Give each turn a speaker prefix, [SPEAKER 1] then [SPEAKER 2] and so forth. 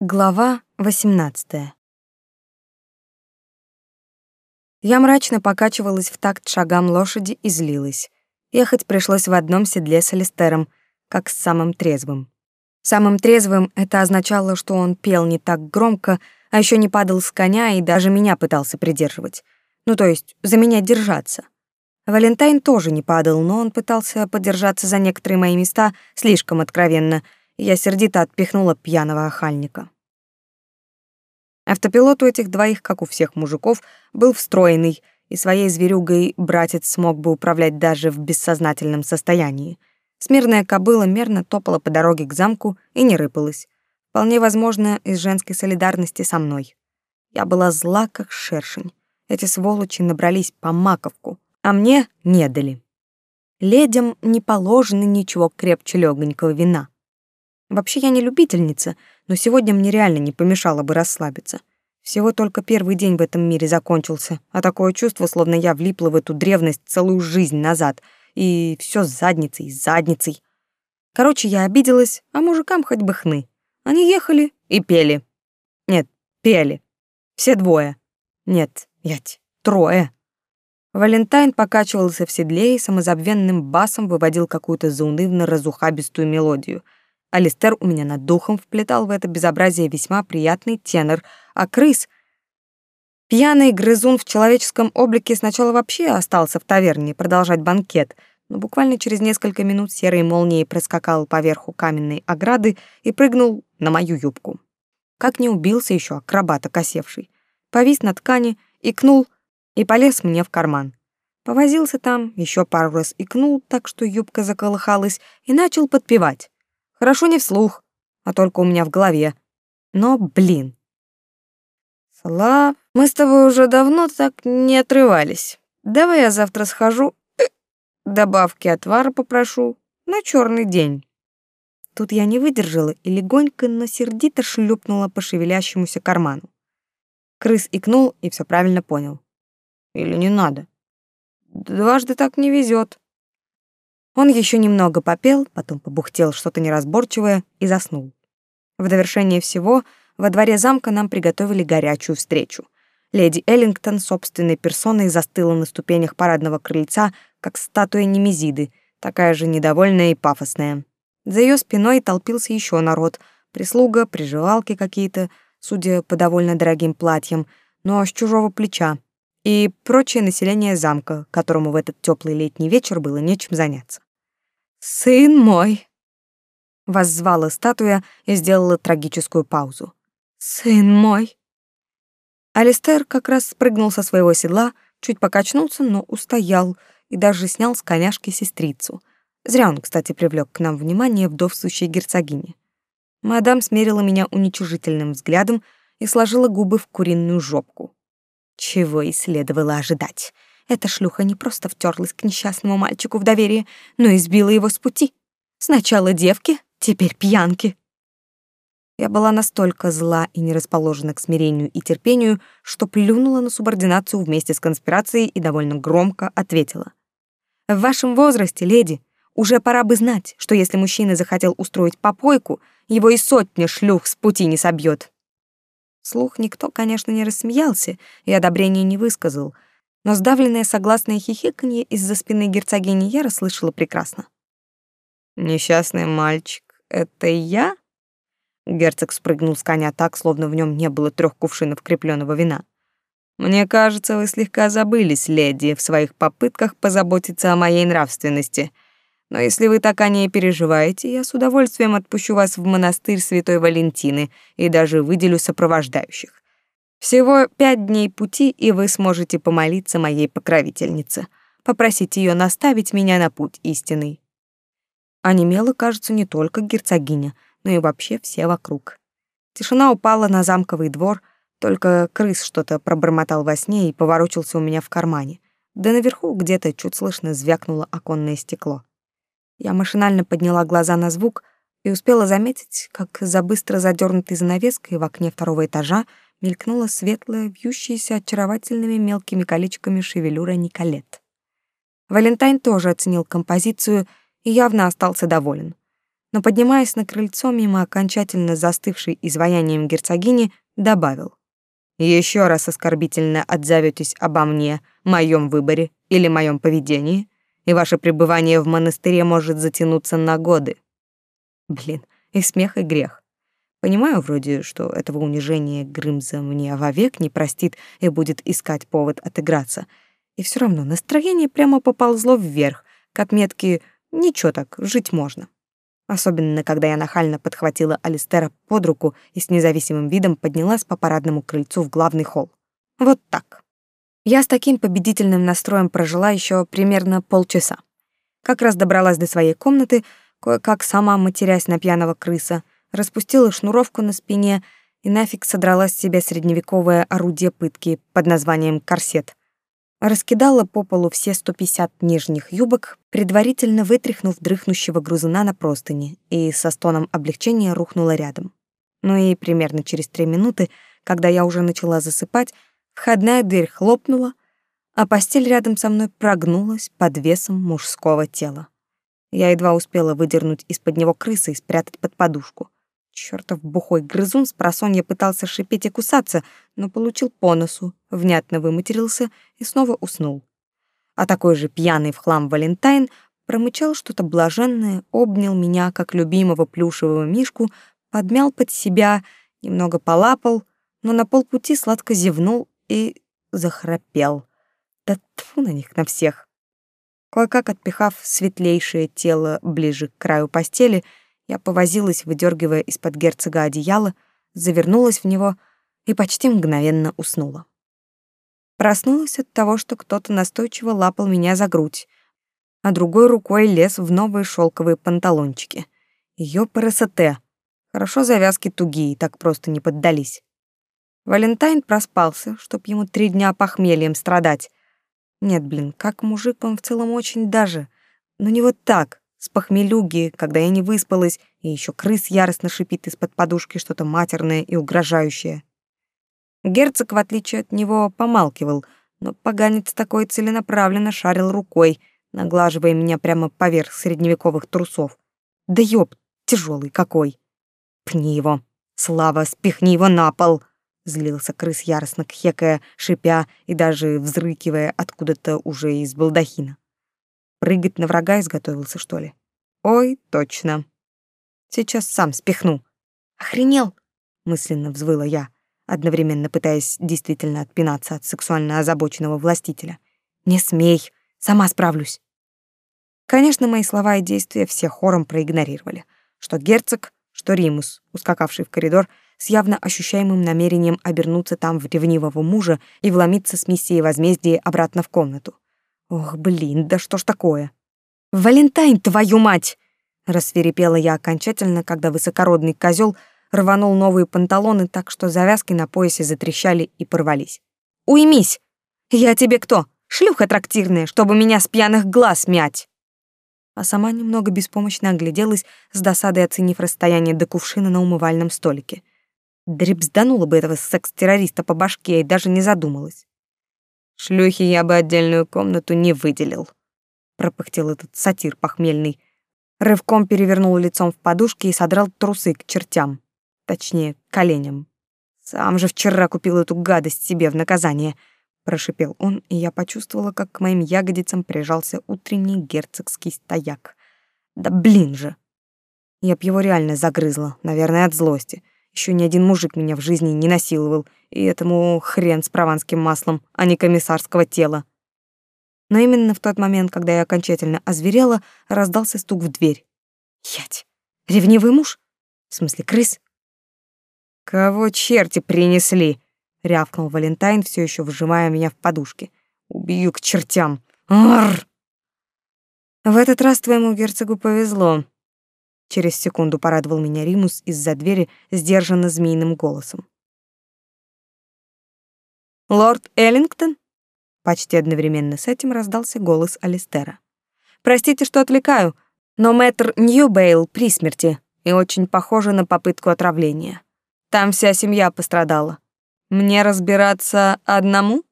[SPEAKER 1] Глава 18. Я мрачно покачивалась в такт шагам лошади и злилась. Ехать пришлось в одном седле с Алистером, как с самым трезвым. Самым трезвым это означало, что он пел не так громко, а еще не падал с коня и даже меня пытался придерживать. Ну, то есть, за меня держаться. Валентайн тоже не падал, но он пытался подержаться за некоторые мои места слишком откровенно — я сердито отпихнула пьяного охальника. Автопилот у этих двоих, как у всех мужиков, был встроенный, и своей зверюгой братец смог бы управлять даже в бессознательном состоянии. Смирная кобыла мерно топала по дороге к замку и не рыпалась. Вполне возможно, из женской солидарности со мной. Я была зла, как шершень. Эти сволочи набрались по маковку, а мне не дали. Ледям не положено ничего крепче легонького вина. Вообще я не любительница, но сегодня мне реально не помешало бы расслабиться. Всего только первый день в этом мире закончился, а такое чувство, словно я влипла в эту древность целую жизнь назад, и все с задницей, с задницей. Короче, я обиделась, а мужикам хоть бы хны. Они ехали и пели. Нет, пели. Все двое. Нет, ять, трое. Валентайн покачивался в седле и самозабвенным басом выводил какую-то заунывно-разухабистую мелодию — Алистер у меня над духом вплетал в это безобразие весьма приятный тенор, а крыс... Пьяный грызун в человеческом облике сначала вообще остался в таверне продолжать банкет, но буквально через несколько минут серой молнией проскакал по верху каменной ограды и прыгнул на мою юбку. Как не убился еще акробат окосевший. Повис на ткани, икнул и полез мне в карман. Повозился там, еще пару раз икнул, так что юбка заколыхалась, и начал подпевать. Хорошо не вслух, а только у меня в голове. Но, блин. Слав, мы с тобой уже давно так не отрывались. Давай я завтра схожу, э, добавки отвара попрошу на черный день. Тут я не выдержала и легонько, но сердито шлепнула по шевелящемуся карману. Крыс икнул и все правильно понял. Или не надо? Дважды так не везет. Он еще немного попел, потом побухтел что-то неразборчивое и заснул. В довершение всего во дворе замка нам приготовили горячую встречу. Леди Эллингтон собственной персоной застыла на ступенях парадного крыльца, как статуя Немезиды, такая же недовольная и пафосная. За ее спиной толпился еще народ, прислуга, приживалки какие-то, судя по довольно дорогим платьям, но с чужого плеча, и прочее население замка, которому в этот теплый летний вечер было нечем заняться. «Сын мой!» Воззвала статуя и сделала трагическую паузу. «Сын мой!» Алистер как раз спрыгнул со своего седла, чуть покачнулся, но устоял и даже снял с коняшки сестрицу. Зря он, кстати, привлек к нам внимание вдовствующей герцогини. Мадам смерила меня уничижительным взглядом и сложила губы в куриную жопку. Чего и следовало ожидать. Эта шлюха не просто втерлась к несчастному мальчику в доверие, но и сбила его с пути. Сначала девки, теперь пьянки. Я была настолько зла и не расположена к смирению и терпению, что плюнула на субординацию вместе с конспирацией и довольно громко ответила. «В вашем возрасте, леди, уже пора бы знать, что если мужчина захотел устроить попойку, его и сотня шлюх с пути не собьет. Слух никто, конечно, не рассмеялся и одобрения не высказал — но сдавленное согласное хихиканье из-за спины герцогини я расслышала прекрасно. «Несчастный мальчик, это я?» Герцог спрыгнул с коня так, словно в нем не было трех кувшинов крепленного вина. «Мне кажется, вы слегка забылись, леди, в своих попытках позаботиться о моей нравственности. Но если вы так о ней переживаете, я с удовольствием отпущу вас в монастырь Святой Валентины и даже выделю сопровождающих. Всего пять дней пути, и вы сможете помолиться моей покровительнице, попросить ее наставить меня на путь истинный. А немела, кажется, не только герцогиня, но и вообще все вокруг. Тишина упала на замковый двор, только крыс что-то пробормотал во сне и поворочился у меня в кармане. Да наверху где-то чуть слышно звякнуло оконное стекло. Я машинально подняла глаза на звук и успела заметить, как за быстро задернутой занавеской в окне второго этажа мелькнула светлая, вьющаяся очаровательными мелкими колечками шевелюра Николет. Валентайн тоже оценил композицию и явно остался доволен. но, поднимаясь на крыльцо мимо окончательно застывшей изваянием герцогини, добавил. «Еще раз оскорбительно отзоветесь обо мне, моем выборе или моем поведении, и ваше пребывание в монастыре может затянуться на годы». Блин, и смех, и грех. Понимаю вроде, что этого унижения Грымза мне вовек не простит и будет искать повод отыграться. И все равно настроение прямо поползло вверх, к отметке «ничего так, жить можно». Особенно, когда я нахально подхватила Алистера под руку и с независимым видом поднялась по парадному крыльцу в главный холл. Вот так. Я с таким победительным настроем прожила еще примерно полчаса. Как раз добралась до своей комнаты, кое-как сама матерясь на пьяного крыса, распустила шнуровку на спине и нафиг содрала с себя средневековое орудие пытки под названием корсет раскидала по полу все 150 нижних юбок, предварительно вытряхнув дрыхнущего грузуна на простыни, и со стоном облегчения рухнула рядом. Ну и примерно через три минуты, когда я уже начала засыпать, входная дверь хлопнула, а постель рядом со мной прогнулась под весом мужского тела. Я едва успела выдернуть из-под него крысы и спрятать под подушку. Чёртов бухой грызун с просонья пытался шипеть и кусаться, но получил по носу, внятно выматерился и снова уснул. А такой же пьяный в хлам Валентайн промычал что-то блаженное, обнял меня, как любимого плюшевого мишку, подмял под себя, немного полапал, но на полпути сладко зевнул и захрапел. Да тьфу на них, на всех. Кое-как отпихав светлейшее тело ближе к краю постели, я повозилась, выдергивая из-под герцога одеяло, завернулась в него и почти мгновенно уснула. Проснулась от того, что кто-то настойчиво лапал меня за грудь, а другой рукой лез в новые шелковые панталончики. Ее парасоте. Хорошо завязки тугие, так просто не поддались. Валентайн проспался, чтоб ему три дня похмельем страдать. Нет, блин, как мужик он в целом очень даже, но не вот так, с похмелюги, когда я не выспалась, и еще крыс яростно шипит из-под подушки что-то матерное и угрожающее. Герцог, в отличие от него, помалкивал, но поганец такой целенаправленно шарил рукой, наглаживая меня прямо поверх средневековых трусов. Да ёб, тяжелый какой! Пни его! Слава, спихни его на пол! Злился крыс яростно кхекая, шипя и даже взрыкивая откуда-то уже из балдахина. Прыгать на врага изготовился, что ли? Ой, точно. Сейчас сам спихну. Охренел? Мысленно взвыла я, одновременно пытаясь действительно отпинаться от сексуально озабоченного властителя. Не смей, сама справлюсь. Конечно, мои слова и действия все хором проигнорировали. Что герцог, что Римус, ускакавший в коридор, с явно ощущаемым намерением обернуться там в ревнивого мужа и вломиться с миссией возмездия обратно в комнату. Ох, блин, да что ж такое? Валентайн, твою мать! Рассверепела я окончательно, когда высокородный козел рванул новые панталоны так, что завязки на поясе затрещали и порвались. «Уймись! Я тебе кто? Шлюха трактирная, чтобы меня с пьяных глаз мять!» А сама немного беспомощно огляделась, с досадой оценив расстояние до кувшина на умывальном столике. Дребсданула бы этого секс-террориста по башке и даже не задумалась. Шлюхи я бы отдельную комнату не выделил, пропыхтел этот сатир похмельный. Рывком перевернул лицом в подушке и содрал трусы к чертям, точнее, коленям. Сам же вчера купил эту гадость себе в наказание, прошипел он, и я почувствовала, как к моим ягодицам прижался утренний герцогский стояк. Да блин же. Я б его реально загрызла, наверное, от злости. Еще ни один мужик меня в жизни не насиловал, и этому хрен с прованским маслом, а не комиссарского тела. Но именно в тот момент, когда я окончательно озверела, раздался стук в дверь. Ять! Ревнивый муж? В смысле, крыс? «Кого черти принесли?» — рявкнул Валентайн, все еще вжимая меня в подушки. «Убью к чертям! Арр!» «В этот раз твоему герцогу повезло», Через секунду порадовал меня Римус из-за двери сдержанно змеиным голосом. «Лорд Эллингтон?» Почти одновременно с этим раздался голос Алистера. «Простите, что отвлекаю, но мэтр Ньюбейл при смерти и очень похоже на попытку отравления. Там вся семья пострадала. Мне разбираться одному?»